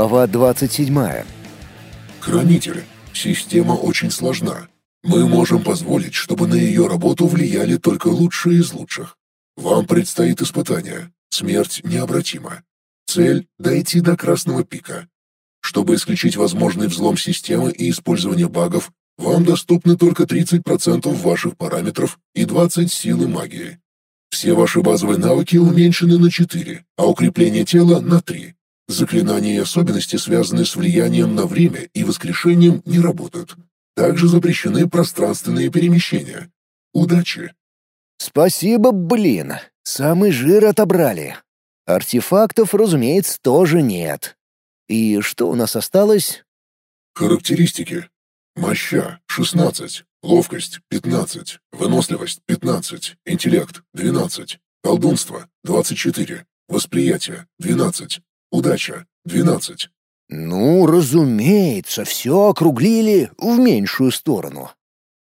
Глава 27. Хранитель. Система очень сложна. Мы можем позволить, чтобы на ее работу влияли только лучшие из лучших. Вам предстоит испытание. Смерть необратима. Цель — дойти до красного пика. Чтобы исключить возможный взлом системы и использование багов, вам доступны только 30% ваших параметров и 20 силы магии. Все ваши базовые навыки уменьшены на 4, а укрепление тела на 3. Заклинания и особенности, связанные с влиянием на время и воскрешением, не работают. Также запрещены пространственные перемещения. Удачи! Спасибо, блин. Самый жир отобрали. Артефактов, разумеется, тоже нет. И что у нас осталось? Характеристики. Моща — 16, ловкость — 15, выносливость — 15, интеллект — 12, колдунство — 24, восприятие — 12, удача — 12. Ну, разумеется, все округлили в меньшую сторону.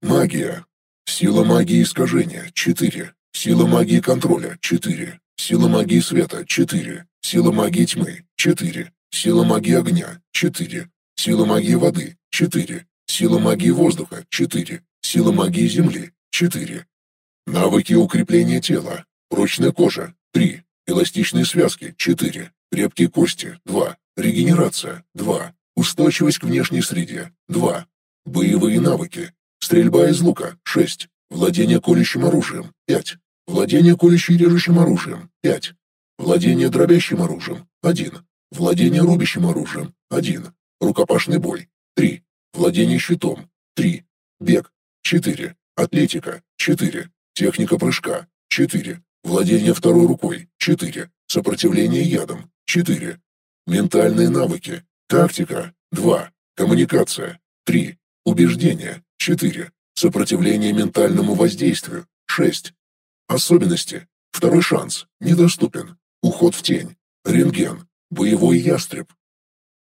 Магия. Сила магии искажения — 4, сила магии контроля — 4, сила магии света — 4, сила магии тьмы — 4, сила магии огня — 4, сила магии воды — 4, Сила магии воздуха – 4. Сила магии земли – 4. Навыки укрепления тела. Прочная кожа – 3. Эластичные связки – 4. Крепкие кости – 2. Регенерация – 2. Устойчивость к внешней среде – 2. Боевые навыки. Стрельба из лука – 6. Владение колющим оружием – 5. Владение колющим режущим оружием – 5. Владение дробящим оружием – 1. Владение рубящим оружием – 1. Рукопашный бой – 3. Владение щитом – 3. Бег – 4. Атлетика – 4. Техника прыжка – 4. Владение второй рукой – 4. Сопротивление ядом – 4. Ментальные навыки. Тактика – 2. Коммуникация – 3. Убеждение – 4. Сопротивление ментальному воздействию – 6. Особенности. Второй шанс. Недоступен. Уход в тень. Рентген. Боевой ястреб.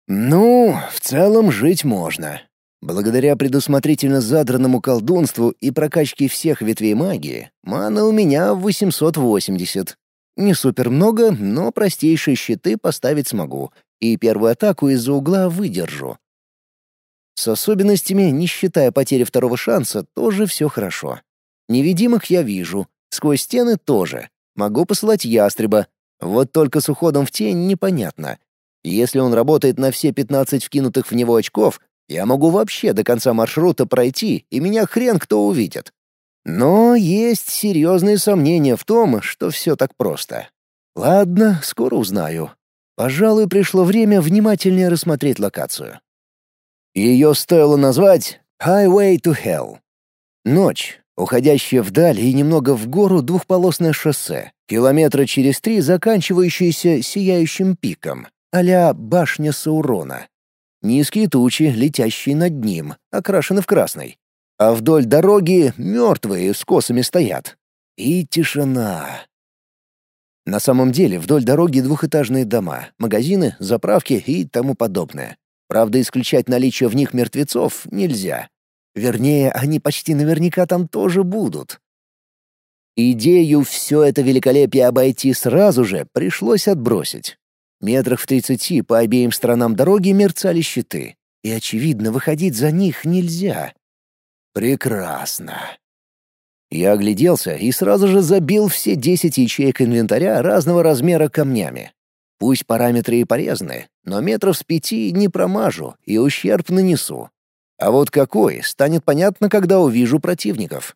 Ну, в целом жить можно. Благодаря предусмотрительно задранному колдунству и прокачке всех ветвей магии, мана у меня 880. Не супер много, но простейшие щиты поставить смогу, и первую атаку из-за угла выдержу. С особенностями, не считая потери второго шанса, тоже все хорошо. Невидимых я вижу, сквозь стены тоже. Могу посылать ястреба. Вот только с уходом в тень непонятно. Если он работает на все 15 вкинутых в него очков, я могу вообще до конца маршрута пройти, и меня хрен кто увидит. Но есть серьезные сомнения в том, что все так просто. Ладно, скоро узнаю. Пожалуй, пришло время внимательнее рассмотреть локацию. Ее стоило назвать «Highway to Hell». Ночь, уходящая вдаль и немного в гору двухполосное шоссе, километра через три заканчивающееся сияющим пиком, а башня Саурона. Низкие тучи, летящие над ним, окрашены в красный. А вдоль дороги мертвые с косами стоят. И тишина. На самом деле вдоль дороги двухэтажные дома, магазины, заправки и тому подобное. Правда, исключать наличие в них мертвецов нельзя. Вернее, они почти наверняка там тоже будут. Идею все это великолепие обойти сразу же пришлось отбросить. Метрах в тридцати по обеим сторонам дороги мерцали щиты, и, очевидно, выходить за них нельзя. Прекрасно. Я огляделся и сразу же забил все десять ячеек инвентаря разного размера камнями. Пусть параметры и порезаны, но метров с пяти не промажу и ущерб нанесу. А вот какой, станет понятно, когда увижу противников.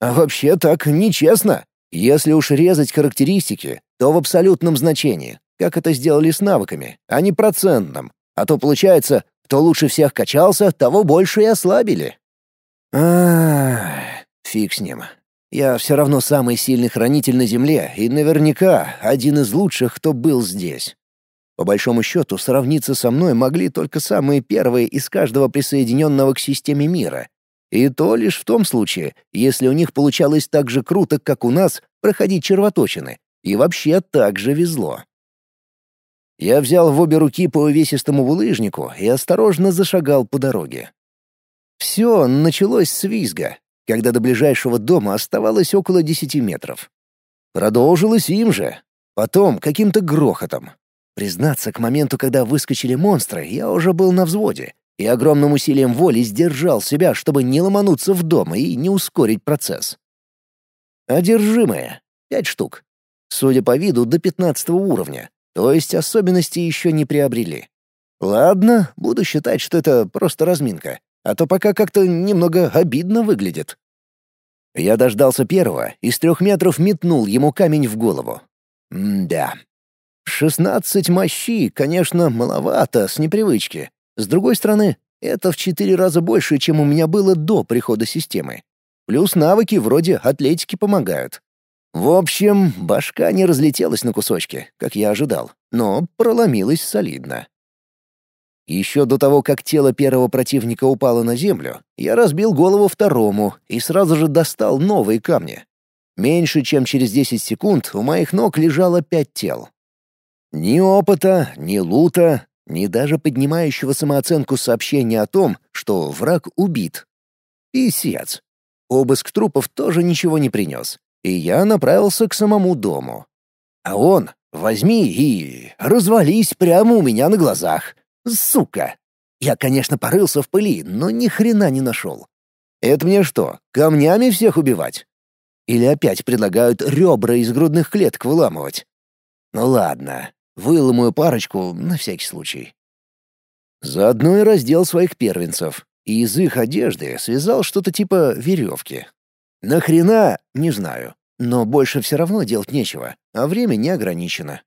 А вообще так нечестно. Если уж резать характеристики, то в абсолютном значении, как это сделали с навыками, а не процентном. А то получается, кто лучше всех качался, того больше и ослабили. А, фиг с ним. Я все равно самый сильный хранитель на Земле и наверняка один из лучших, кто был здесь. По большому счету, сравниться со мной могли только самые первые из каждого присоединенного к системе мира. И то лишь в том случае, если у них получалось так же круто, как у нас, проходить червоточины. И вообще так же везло. Я взял в обе руки по увесистому булыжнику и осторожно зашагал по дороге. Все началось с визга, когда до ближайшего дома оставалось около десяти метров. Продолжилось им же, потом каким-то грохотом. Признаться, к моменту, когда выскочили монстры, я уже был на взводе и огромным усилием воли сдержал себя, чтобы не ломануться в дом и не ускорить процесс. Одержимые. Пять штук. Судя по виду, до пятнадцатого уровня, то есть особенности еще не приобрели. Ладно, буду считать, что это просто разминка, а то пока как-то немного обидно выглядит. Я дождался первого и с трех метров метнул ему камень в голову. М-да. Шестнадцать мощи, конечно, маловато, с непривычки. С другой стороны, это в четыре раза больше, чем у меня было до прихода системы. Плюс навыки вроде атлетики помогают. В общем, башка не разлетелась на кусочки, как я ожидал, но проломилась солидно. Еще до того, как тело первого противника упало на землю, я разбил голову второму и сразу же достал новые камни. Меньше чем через 10 секунд у моих ног лежало пять тел. Ни опыта, ни лута, ни даже поднимающего самооценку сообщения о том, что враг убит. Писец. Обыск трупов тоже ничего не принес, и я направился к самому дому. А он возьми и развались прямо у меня на глазах. Сука! Я, конечно, порылся в пыли, но ни хрена не нашел. Это мне что, камнями всех убивать? Или опять предлагают ребра из грудных клеток выламывать? Ну ладно, выломаю парочку на всякий случай. Заодно и раздел своих первенцев, и из их одежды связал что-то типа веревки. Нахрена? Не знаю. Но больше все равно делать нечего, а время не ограничено.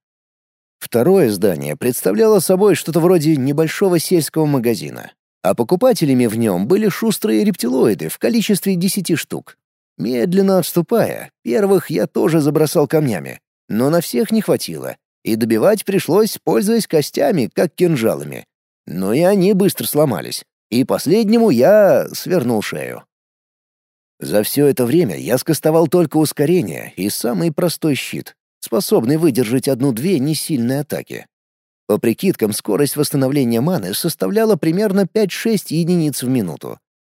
Второе здание представляло собой что-то вроде небольшого сельского магазина, а покупателями в нем были шустрые рептилоиды в количестве десяти штук. Медленно отступая, первых я тоже забросал камнями, но на всех не хватило, и добивать пришлось, пользуясь костями, как кинжалами. Но и они быстро сломались, и последнему я свернул шею. За все это время я скостовал только ускорение и самый простой щит, способный выдержать одну-две несильные атаки. По прикидкам, скорость восстановления маны составляла примерно 5-6 единиц в минуту.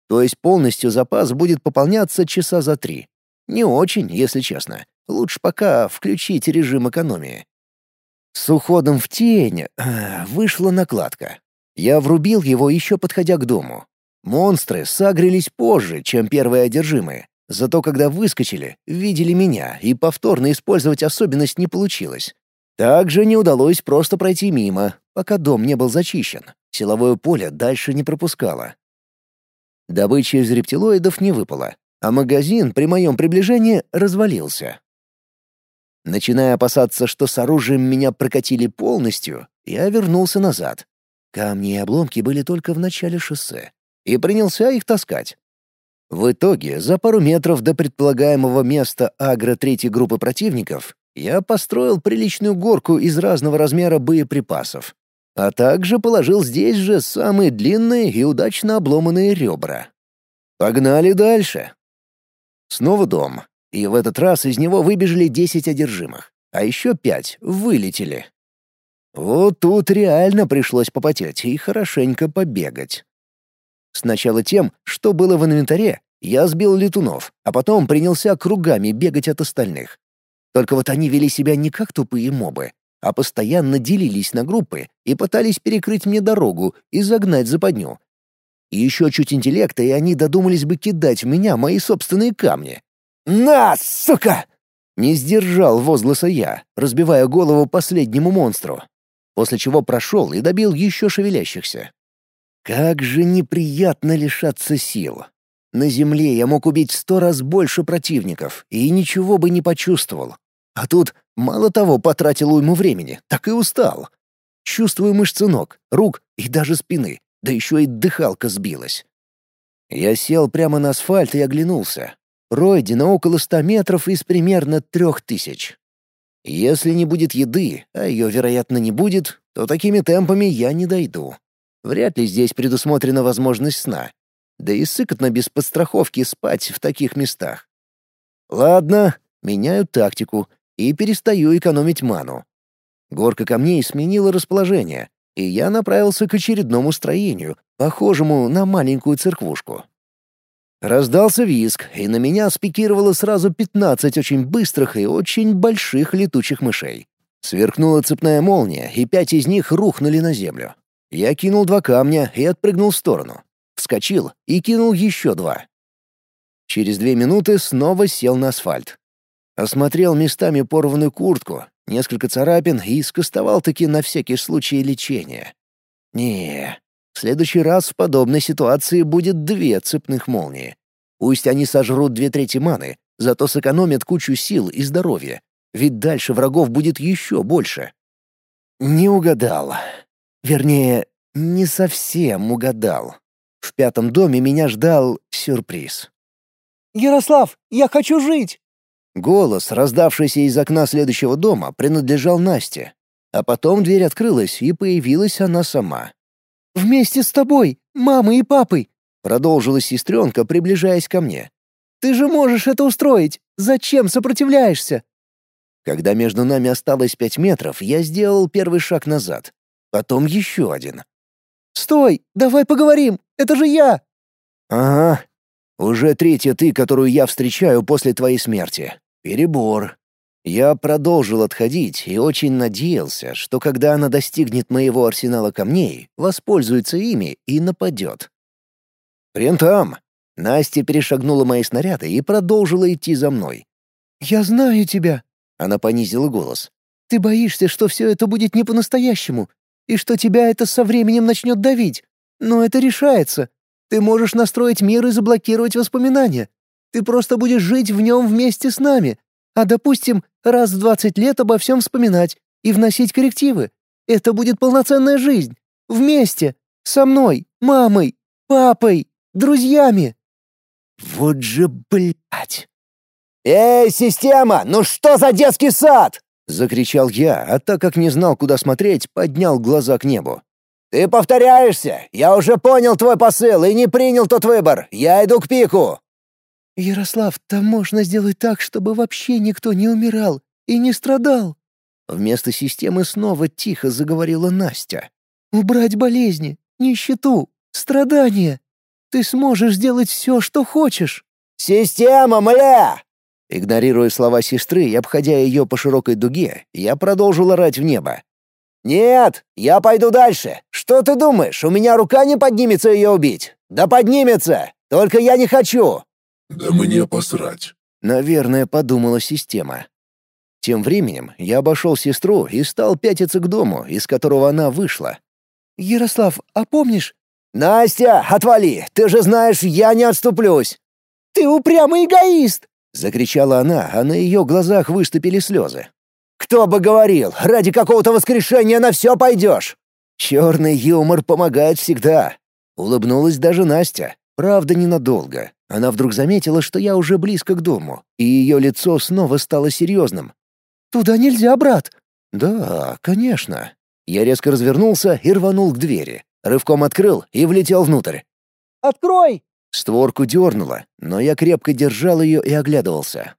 То есть полностью запас будет пополняться часа за три. Не очень, если честно. Лучше пока включить режим экономии. С уходом в тень э, вышла накладка. Я врубил его еще подходя к дому. Монстры сагрились позже, чем первые одержимые, Зато когда выскочили, видели меня, и повторно использовать особенность не получилось. Также не удалось просто пройти мимо, пока дом не был зачищен. Силовое поле дальше не пропускало. Добыча из рептилоидов не выпала, а магазин при моем приближении развалился. Начиная опасаться, что с оружием меня прокатили полностью, я вернулся назад. Камни и обломки были только в начале шоссе. И принялся их таскать. В итоге, за пару метров до предполагаемого места агро третьей группы противников, я построил приличную горку из разного размера боеприпасов, а также положил здесь же самые длинные и удачно обломанные ребра. Погнали дальше. Снова дом, и в этот раз из него выбежали десять одержимых, а еще пять вылетели. Вот тут реально пришлось попотеть и хорошенько побегать. Сначала тем, что было в инвентаре, я сбил летунов, а потом принялся кругами бегать от остальных. Только вот они вели себя не как тупые мобы, а постоянно делились на группы и пытались перекрыть мне дорогу и загнать западню. И еще чуть интеллекта, и они додумались бы кидать в меня мои собственные камни. «На, сука!» Не сдержал возгласа я, разбивая голову последнему монстру, после чего прошел и добил еще шевелящихся. Как же неприятно лишаться сил. На земле я мог убить сто раз больше противников и ничего бы не почувствовал. А тут мало того потратил уйму времени, так и устал. Чувствую мышцы ног, рук и даже спины, да еще и дыхалка сбилась. Я сел прямо на асфальт и оглянулся. Пройдено около ста метров из примерно трех тысяч. Если не будет еды, а ее, вероятно, не будет, то такими темпами я не дойду. Вряд ли здесь предусмотрена возможность сна. Да и сыкотно без подстраховки спать в таких местах. Ладно, меняю тактику и перестаю экономить ману. Горка камней сменила расположение, и я направился к очередному строению, похожему на маленькую церквушку. Раздался визг, и на меня спикировало сразу пятнадцать очень быстрых и очень больших летучих мышей. Сверкнула цепная молния, и пять из них рухнули на землю. Я кинул два камня и отпрыгнул в сторону. Вскочил и кинул еще два. Через две минуты снова сел на асфальт. Осмотрел местами порванную куртку, несколько царапин и скостовал-таки на всякий случай лечение. не в следующий раз в подобной ситуации будет две цепных молнии. Пусть они сожрут две трети маны, зато сэкономят кучу сил и здоровья, ведь дальше врагов будет еще больше. Не угадал. Вернее, не совсем угадал. В пятом доме меня ждал сюрприз. «Ярослав, я хочу жить!» Голос, раздавшийся из окна следующего дома, принадлежал Насте. А потом дверь открылась, и появилась она сама. «Вместе с тобой, мамой и папой!» Продолжила сестренка, приближаясь ко мне. «Ты же можешь это устроить! Зачем сопротивляешься?» Когда между нами осталось пять метров, я сделал первый шаг назад. Потом еще один. «Стой! Давай поговорим! Это же я!» «Ага. Уже третья ты, которую я встречаю после твоей смерти. Перебор. Я продолжил отходить и очень надеялся, что когда она достигнет моего арсенала камней, воспользуется ими и нападет. Хрен там. Настя перешагнула мои снаряды и продолжила идти за мной. «Я знаю тебя», она понизила голос. «Ты боишься, что все это будет не по-настоящему, и что тебя это со временем начнет давить. Но это решается. Ты можешь настроить мир и заблокировать воспоминания. Ты просто будешь жить в нем вместе с нами. А, допустим, раз в двадцать лет обо всем вспоминать и вносить коррективы. Это будет полноценная жизнь. Вместе. Со мной, мамой, папой, друзьями». «Вот же, блядь!» «Эй, система, ну что за детский сад?» — закричал я, а так как не знал, куда смотреть, поднял глаза к небу. «Ты повторяешься! Я уже понял твой посыл и не принял тот выбор! Я иду к пику!» «Ярослав, там можно сделать так, чтобы вообще никто не умирал и не страдал!» Вместо системы снова тихо заговорила Настя. «Убрать болезни, нищету, страдания. Ты сможешь сделать все, что хочешь!» «Система, мля!» Игнорируя слова сестры и обходя ее по широкой дуге, я продолжил орать в небо. «Нет, я пойду дальше. Что ты думаешь, у меня рука не поднимется ее убить? Да поднимется! Только я не хочу!» «Да мне посрать!» Наверное, подумала система. Тем временем я обошел сестру и стал пятиться к дому, из которого она вышла. «Ярослав, а помнишь?» «Настя, отвали! Ты же знаешь, я не отступлюсь!» «Ты упрямый эгоист!» Закричала она, а на ее глазах выступили слезы. «Кто бы говорил, ради какого-то воскрешения на все пойдешь!» «Черный юмор помогает всегда!» Улыбнулась даже Настя. Правда, ненадолго. Она вдруг заметила, что я уже близко к дому, и ее лицо снова стало серьезным. «Туда нельзя, брат!» «Да, конечно». Я резко развернулся и рванул к двери. Рывком открыл и влетел внутрь. «Открой!» Створку дернуло, но я крепко держал ее и оглядывался.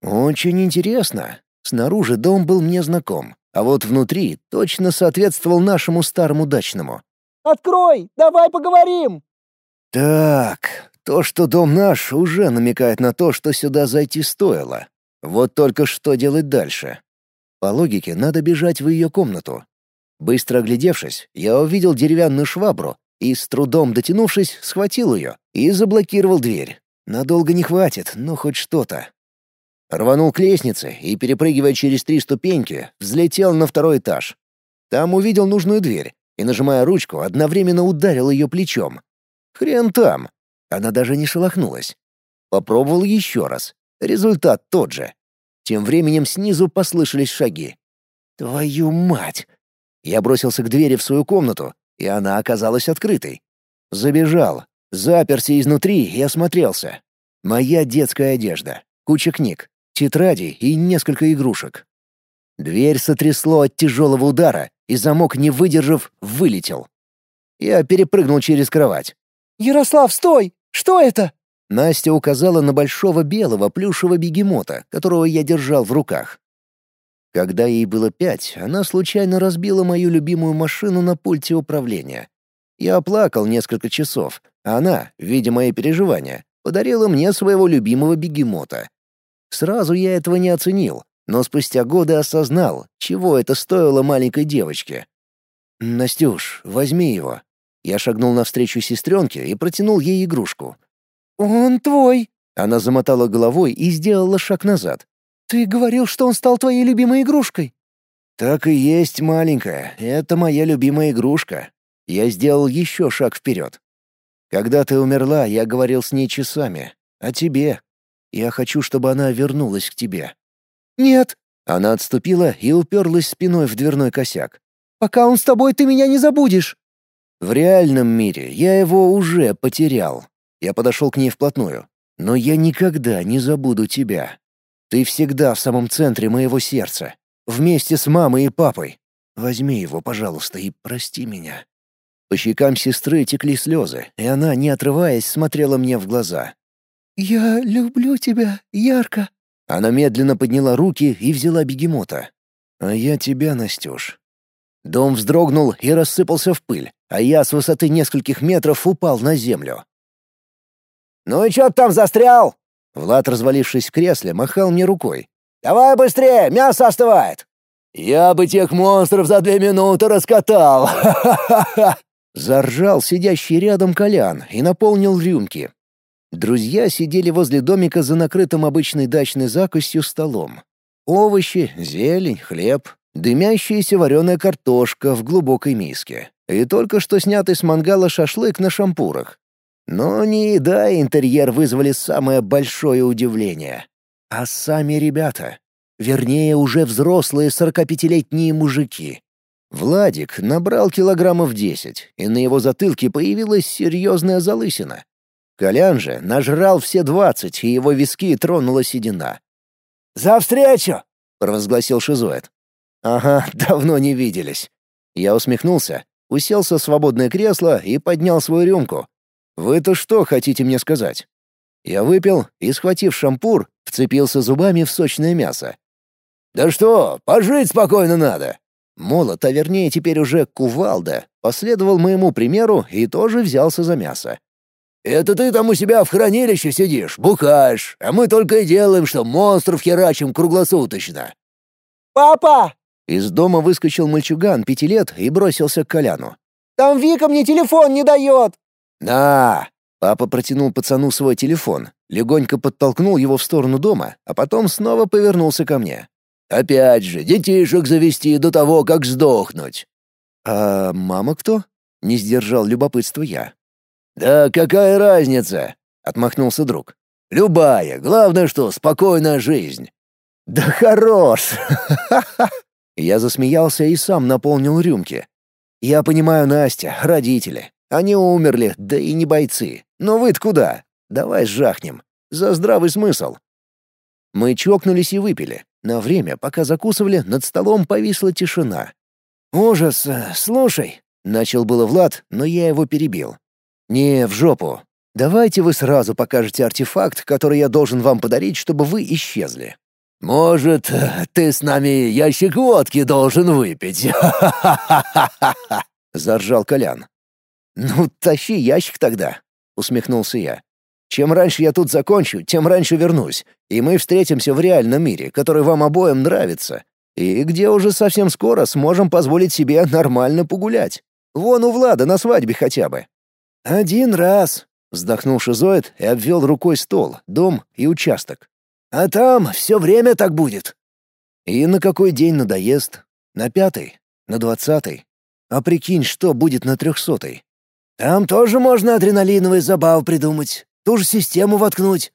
Очень интересно. Снаружи дом был мне знаком, а вот внутри точно соответствовал нашему старому дачному. «Открой! Давай поговорим!» Так, то, что дом наш, уже намекает на то, что сюда зайти стоило. Вот только что делать дальше? По логике, надо бежать в ее комнату. Быстро оглядевшись, я увидел деревянную швабру и, с трудом дотянувшись, схватил ее и заблокировал дверь. Надолго не хватит, но хоть что-то. Рванул к лестнице и, перепрыгивая через три ступеньки, взлетел на второй этаж. Там увидел нужную дверь и, нажимая ручку, одновременно ударил ее плечом. Хрен там. Она даже не шелохнулась. Попробовал еще раз. Результат тот же. Тем временем снизу послышались шаги. «Твою мать!» Я бросился к двери в свою комнату, и она оказалась открытой. Забежал, заперся изнутри и осмотрелся. Моя детская одежда, куча книг, тетради и несколько игрушек. Дверь сотрясло от тяжелого удара, и замок, не выдержав, вылетел. Я перепрыгнул через кровать. «Ярослав, стой! Что это?» Настя указала на большого белого плюшевого бегемота, которого я держал в руках. Когда ей было пять, она случайно разбила мою любимую машину на пульте управления. Я оплакал несколько часов, а она, видя мои переживания, подарила мне своего любимого бегемота. Сразу я этого не оценил, но спустя годы осознал, чего это стоило маленькой девочке. «Настюш, возьми его». Я шагнул навстречу сестренке и протянул ей игрушку. «Он твой!» Она замотала головой и сделала шаг назад. «Ты говорил, что он стал твоей любимой игрушкой». «Так и есть, маленькая. Это моя любимая игрушка». Я сделал еще шаг вперед. «Когда ты умерла, я говорил с ней часами. О тебе. Я хочу, чтобы она вернулась к тебе». «Нет». Она отступила и уперлась спиной в дверной косяк. «Пока он с тобой, ты меня не забудешь». В реальном мире я его уже потерял. Я подошел к ней вплотную. Но я никогда не забуду тебя. Ты всегда в самом центре моего сердца. Вместе с мамой и папой. Возьми его, пожалуйста, и прости меня». По щекам сестры текли слезы, и она, не отрываясь, смотрела мне в глаза. «Я люблю тебя, ярко». Она медленно подняла руки и взяла бегемота. «А я тебя, Настюш». Дом вздрогнул и рассыпался в пыль, а я с высоты нескольких метров упал на землю. «Ну и чё ты там застрял?» Влад, развалившись в кресле, махал мне рукой. «Давай быстрее, мясо остывает!» «Я бы тех монстров за две минуты раскатал!» Заржал сидящий рядом Колян и наполнил рюмки. Друзья сидели возле домика за накрытым обычной дачной закусью столом. Овощи, зелень, хлеб, дымящаяся вареная картошка в глубокой миске и только что снятый с мангала шашлык на шампурах. Но не еда и интерьер вызвали самое большое удивление, а сами ребята. Вернее, уже взрослые 45-летние мужики. Владик набрал килограммов 10, и на его затылке появилась серьезная залысина. Колян же нажрал все 20, и его виски тронула седина. «За встречу!» — провозгласил Шизоид. «Ага, давно не виделись». Я усмехнулся, уселся в свободное кресло и поднял свою рюмку, вы-то что хотите мне сказать? Я выпил и, схватив шампур, вцепился зубами в сочное мясо. Да что, пожить спокойно надо. Молот, а вернее теперь уже кувалда, последовал моему примеру и тоже взялся за мясо. «Это ты там у себя в хранилище сидишь, бухаешь, а мы только и делаем, что монстров херачим круглосуточно». «Папа!» Из дома выскочил мальчуган пяти лет и бросился к Коляну. «Там Вика мне телефон не дает!» «На!» Папа протянул пацану свой телефон, легонько подтолкнул его в сторону дома, а потом снова повернулся ко мне. «Опять же, детишек завести до того, как сдохнуть!» «А мама кто?» — не сдержал любопытства я. «Да какая разница?» — отмахнулся друг. «Любая, главное, что спокойная жизнь». «Да хорош!» Я засмеялся и сам наполнил рюмки. «Я понимаю Настя, родители. Они умерли, да и не бойцы. Но вы-то куда? Давай жахнем. За здравый смысл. Мы чокнулись и выпили. На время, пока закусывали, над столом повисла тишина. «Ужас, слушай», — начал было Влад, но я его перебил. «Не, в жопу. Давайте вы сразу покажете артефакт, который я должен вам подарить, чтобы вы исчезли». «Может, ты с нами ящик водки должен выпить?» — заржал Колян. «Ну, тащи ящик тогда», — усмехнулся я. «Чем раньше я тут закончу, тем раньше вернусь, и мы встретимся в реальном мире, который вам обоим нравится, и где уже совсем скоро сможем позволить себе нормально погулять. Вон у Влада на свадьбе хотя бы». «Один раз», — вздохнул Шизоид и обвел рукой стол, дом и участок. «А там все время так будет». «И на какой день надоест? На пятый? На двадцатый? А прикинь, что будет на трехсотый? Там тоже можно адреналиновый забав придумать, ту же систему воткнуть».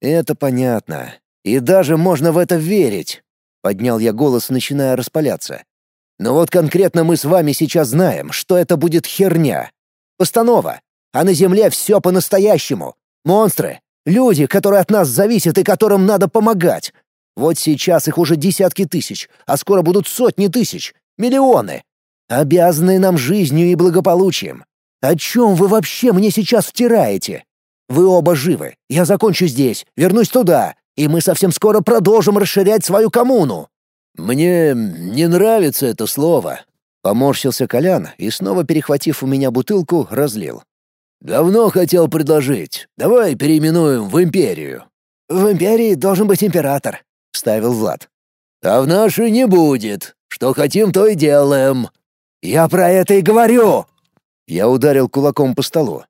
«Это понятно. И даже можно в это верить», — поднял я голос, начиная распаляться. «Но вот конкретно мы с вами сейчас знаем, что это будет херня. Постанова. А на Земле все по-настоящему. Монстры. Люди, которые от нас зависят и которым надо помогать. Вот сейчас их уже десятки тысяч, а скоро будут сотни тысяч, миллионы. Обязанные нам жизнью и благополучием. О чем вы вообще мне сейчас втираете? Вы оба живы. Я закончу здесь, вернусь туда, и мы совсем скоро продолжим расширять свою коммуну». «Мне не нравится это слово», — поморщился Колян и, снова перехватив у меня бутылку, разлил. «Давно хотел предложить. Давай переименуем в империю». «В империи должен быть император», — вставил Влад. А в нашей не будет. Что хотим, то и делаем». «Я про это и говорю!» Я ударил кулаком по столу.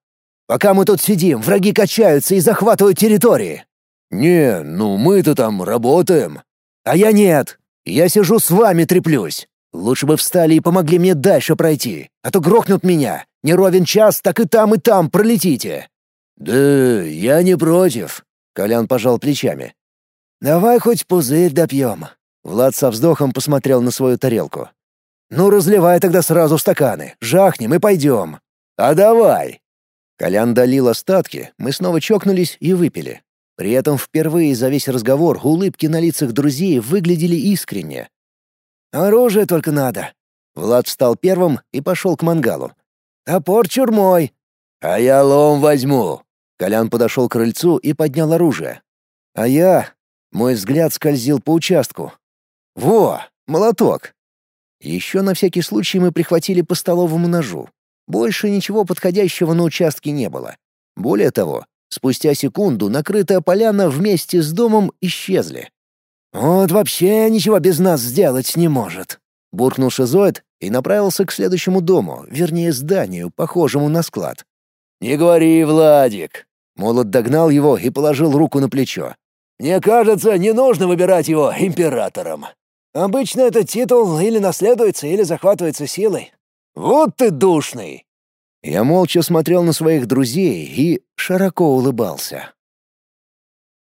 «Пока мы тут сидим, враги качаются и захватывают территории». «Не, ну мы-то там работаем». «А я нет. Я сижу с вами треплюсь. Лучше бы встали и помогли мне дальше пройти, а то грохнут меня. Не ровен час, так и там, и там пролетите». «Да я не против», — Колян пожал плечами. «Давай хоть пузырь допьем». Влад со вздохом посмотрел на свою тарелку. «Ну, разливай тогда сразу стаканы, жахнем и пойдем». «А давай!» Колян долил остатки, мы снова чокнулись и выпили. При этом впервые за весь разговор улыбки на лицах друзей выглядели искренне. «Оружие только надо». Влад встал первым и пошел к мангалу. «Топор чурмой». «А я лом возьму». Колян подошел к крыльцу и поднял оружие. А я... Мой взгляд скользил по участку. «Во! Молоток!» Еще на всякий случай мы прихватили по столовому ножу. Больше ничего подходящего на участке не было. Более того, спустя секунду накрытая поляна вместе с домом исчезли. «Вот вообще ничего без нас сделать не может», — буркнул Шизоид и направился к следующему дому, вернее зданию, похожему на склад. «Не говори, Владик!» Молот догнал его и положил руку на плечо. «Мне кажется, не нужно выбирать его императором. Обычно этот титул или наследуется, или захватывается силой. Вот ты душный!» Я молча смотрел на своих друзей и широко улыбался.